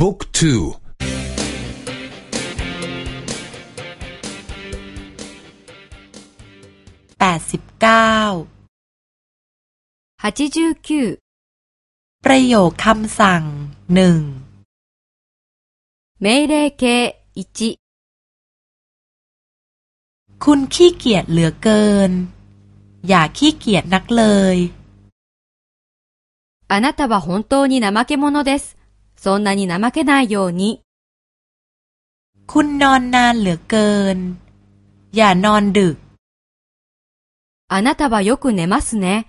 บุ๊กทูแปดสิบเก้าประโยคคำสั่งหนึ่ง命令形1คุณขี้เกียจเหลือเกิน อย่าขี้เกียจนักเลยあなたは本当に怠け者です。 そんなに怠けないように。คุณนอนนานเหลือเกิน อย่านอนดึกあなたはよく寝ますね。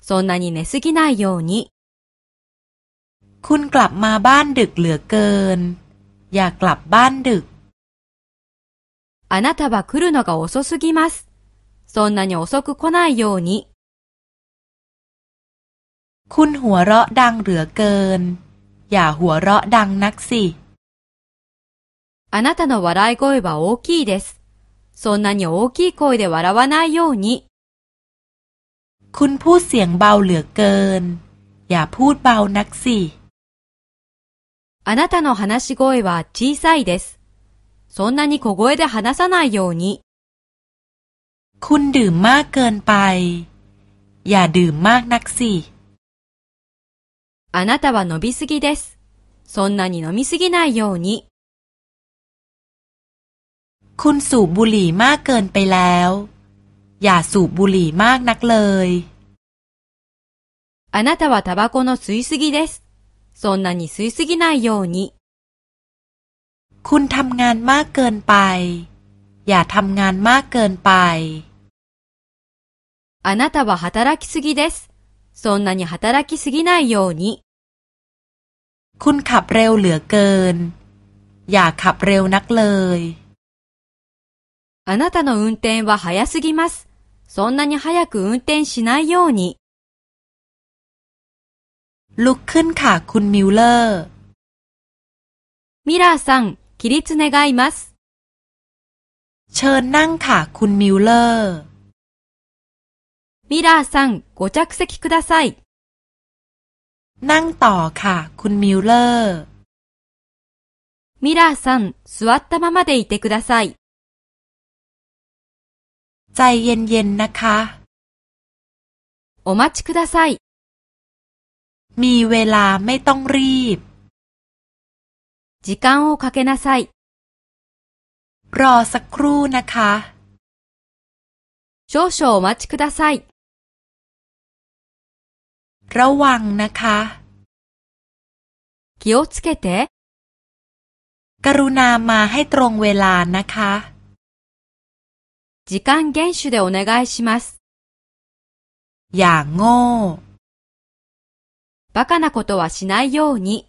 そんなに寝すぎないように。คุณกลับมาบ้านดึกเหลือเกิน อย่ากลับบ้านดึกあなたは来るのが遅すぎます。そんなに遅く来ないように。คุณหัวเราะดังเหลือเกิน อย่าหัวเราะดังนักสิあなたの笑い声は大きいです。そんなに大きい声で笑わないように。คุณพูดเสียงเบาเหลือเกิน อย่าพูดเบานักสิあなたの話し声は小さいです。そんなに小声で話さないように。คุณดื่มมากเกินไป อย่าดื่มมากนักสิ あなたは飲みすぎです。そんなに飲みすぎないように。คุณสูบบุหรี่มากเกินไปแล้ว อย่าสูบบุหรี่มากนักเลย あなたはタバコの吸いすぎです。そんなに吸いすぎないように。คุณทำงานมากเกินไป อย่าทำงานมากเกินไปあなたは働きすぎです。 そんなに働きすぎないように。คุณขับเร็วเหลือเกิน อย่าขับเร็วนักเลย あなたの運転は早すぎます。そんなに早く運転しないように。ลุกขึ้นค่ะคุณมิลเลอร์ミラーさん、起立願います。เชิญนั่งค่ะคุณมิลเลอร์ ミラーさん、ご着席ください。นั่งต่อค่ะคุณมิลเลอร์ミラーさん、座ったままでいてください。ใจเย็นๆนะคะ お待ちください。มีเวลาไม่ต้องรีบ時間をかけなさい。รอสักครู่นะคะ 少々お待ちください。 ระวังนะคะ 気をつけて。กรุณามาให้ตรงเวลานะคะ 時間厳守でお願いします。อย่างโง่バカなことはしないように。